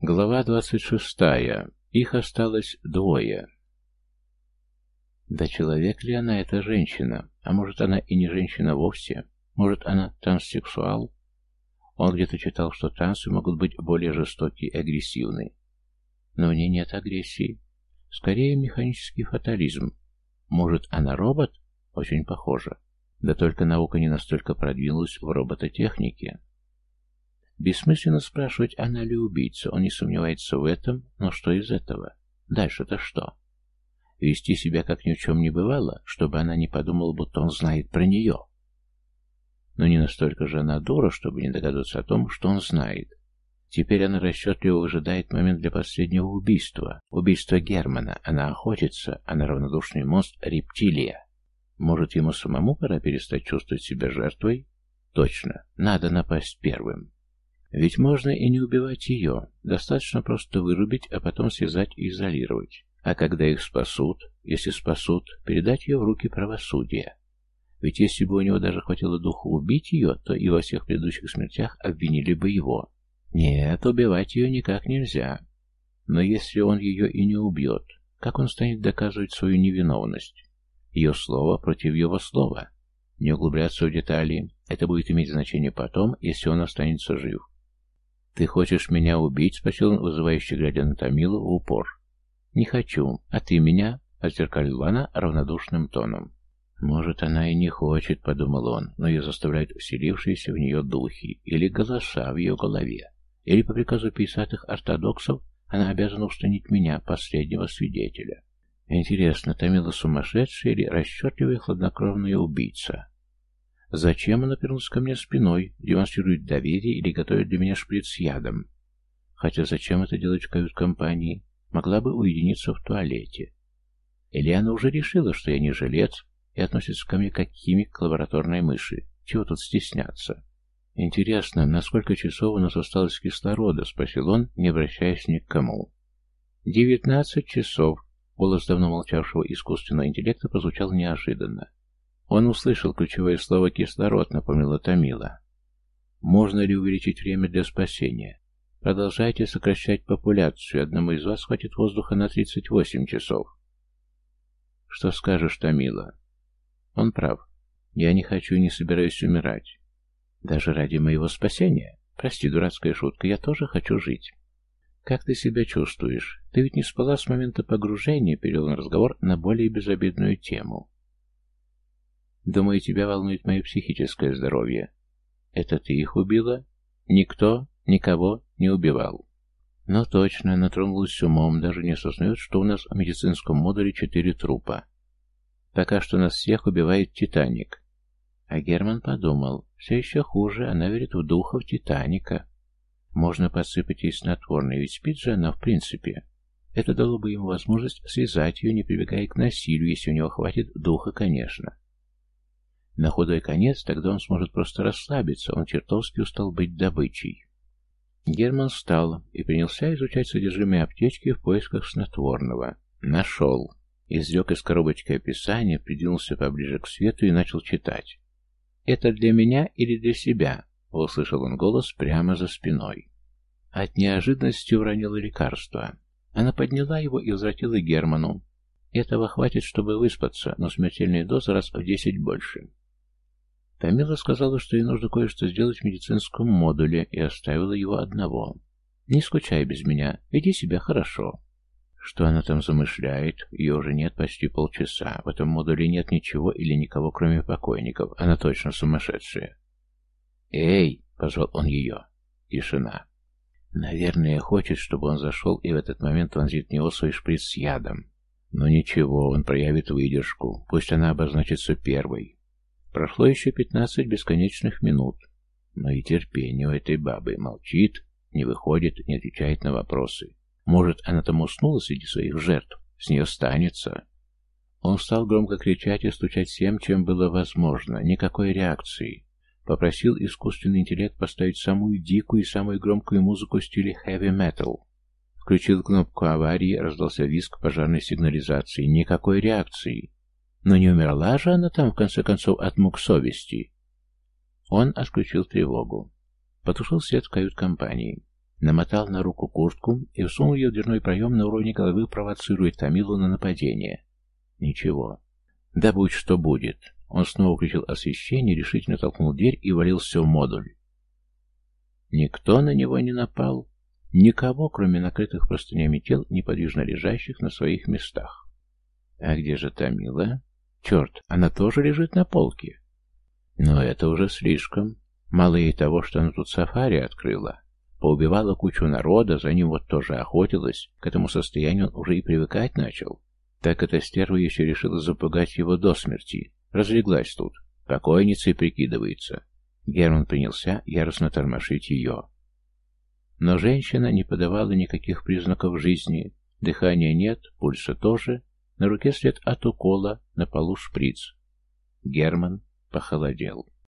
Глава двадцать шестая. Их осталось двое. Да человек ли она, эта женщина? А может, она и не женщина вовсе? Может, она транссексуал? Он где-то читал, что трансы могут быть более жестокие и агрессивны. Но в ней нет агрессии. Скорее, механический фатализм. Может, она робот? Очень похоже. Да только наука не настолько продвинулась в робототехнике. Бессмысленно спрашивать, она ли убийца, он не сомневается в этом, но что из этого? Дальше-то что? Вести себя как ни в чем не бывало, чтобы она не подумала, будто он знает про нее. Но не настолько же она дура, чтобы не догадаться о том, что он знает. Теперь она расчетливо выжидает момент для последнего убийства. Убийства Германа. Она охотится, а на равнодушный мост — рептилия. Может, ему самому пора перестать чувствовать себя жертвой? Точно, надо напасть первым. Ведь можно и не убивать ее, достаточно просто вырубить, а потом связать и изолировать. А когда их спасут, если спасут, передать ее в руки правосудия. Ведь если бы у него даже хватило духу убить ее, то и во всех предыдущих смертях обвинили бы его. Нет, убивать ее никак нельзя. Но если он ее и не убьет, как он станет доказывать свою невиновность? Ее слово против его слова. Не углубляться в детали, это будет иметь значение потом, если он останется жив. «Ты хочешь меня убить?» — спросил он, вызывающе глядя на Томилу в упор. «Не хочу. А ты меня?» — отзеркалила она равнодушным тоном. «Может, она и не хочет», — подумал он, но ее заставляют вселившиеся в нее духи или голоса в ее голове. Или по приказу писатых ортодоксов она обязана устранить меня, последнего свидетеля. Интересно, Томила сумасшедшая или расчетливая хладнокровная убийца? Зачем она повернулась ко мне спиной, демонстрирует доверие или готовит для меня шприц с ядом? Хотя зачем это делать в кают-компании? Могла бы уединиться в туалете. Или она уже решила, что я не жилец, и относится ко мне как химик к лабораторной мыши. Чего тут стесняться? Интересно, на сколько часов у нас осталось кислорода? Спросил он, не обращаясь ни к кому. Девятнадцать часов. Голос давно молчавшего искусственного интеллекта прозвучал неожиданно. Он услышал ключевое слово «кислород», напомнила Томила. Можно ли увеличить время для спасения? Продолжайте сокращать популяцию. Одному из вас хватит воздуха на 38 часов. Что скажешь, Томила? Он прав. Я не хочу и не собираюсь умирать. Даже ради моего спасения. Прости, дурацкая шутка, я тоже хочу жить. Как ты себя чувствуешь? Ты ведь не спала с момента погружения, перевел он разговор на более безобидную тему. Думаю, тебя волнует мое психическое здоровье. Это ты их убила? Никто никого не убивал. Но точно, натронулась умом, даже не осознает, что у нас в медицинском модуле четыре трупа. Пока что нас всех убивает Титаник. А Герман подумал, все еще хуже, она верит в духов Титаника. Можно подсыпать ей снотворное, ведь спит же она в принципе. Это дало бы ему возможность связать ее, не прибегая к насилию, если у него хватит духа, конечно. На худой конец тогда он сможет просто расслабиться, он чертовски устал быть добычей. Герман встал и принялся изучать содержимое аптечки в поисках снотворного. Нашел. Изрек из коробочки описание, придвинулся поближе к свету и начал читать. «Это для меня или для себя?» — услышал он голос прямо за спиной. От неожиданности уронила лекарство. Она подняла его и возвратила Герману. Этого хватит, чтобы выспаться, но смертельная доза раз в десять больше. Тамила сказала, что ей нужно кое-что сделать в медицинском модуле, и оставила его одного. «Не скучай без меня, веди себя хорошо». Что она там замышляет? Ее уже нет почти полчаса. В этом модуле нет ничего или никого, кроме покойников. Она точно сумасшедшая. «Эй!» — позвал он ее. Тишина. Наверное, хочет, чтобы он зашел и в этот момент вонзит в него свой шприц с ядом. Но ничего, он проявит выдержку. Пусть она обозначится первой. Прошло еще пятнадцать бесконечных минут. Но и терпение у этой бабы молчит, не выходит, не отвечает на вопросы. Может, она там уснула среди своих жертв, с нее станется. Он стал громко кричать и стучать всем, чем было возможно. Никакой реакции. Попросил искусственный интеллект поставить самую дикую и самую громкую музыку в стиле metal. Включил кнопку аварии, раздался визг пожарной сигнализации. Никакой реакции. Но не умерла же она там, в конце концов, от мук совести. Он отключил тревогу. Потушил свет в кают-компании. Намотал на руку куртку и всунул ее в дверной проем на уровне головы, провоцируя Тамилу на нападение. Ничего. Да будь что будет. Он снова включил освещение, решительно толкнул дверь и валился в модуль. Никто на него не напал. Никого, кроме накрытых простынями тел, неподвижно лежащих на своих местах. А где же Тамила? Черт, она тоже лежит на полке. Но это уже слишком. Мало ей того, что она тут сафари открыла. Поубивала кучу народа, за ним вот тоже охотилась. К этому состоянию он уже и привыкать начал. Так эта стерва еще решила запугать его до смерти. Разлеглась тут. Покойницей прикидывается. Герман принялся яростно тормошить ее. Но женщина не подавала никаких признаков жизни. Дыхания нет, пульса тоже. На руке след от укола, на полу шприц. Герман похолодел.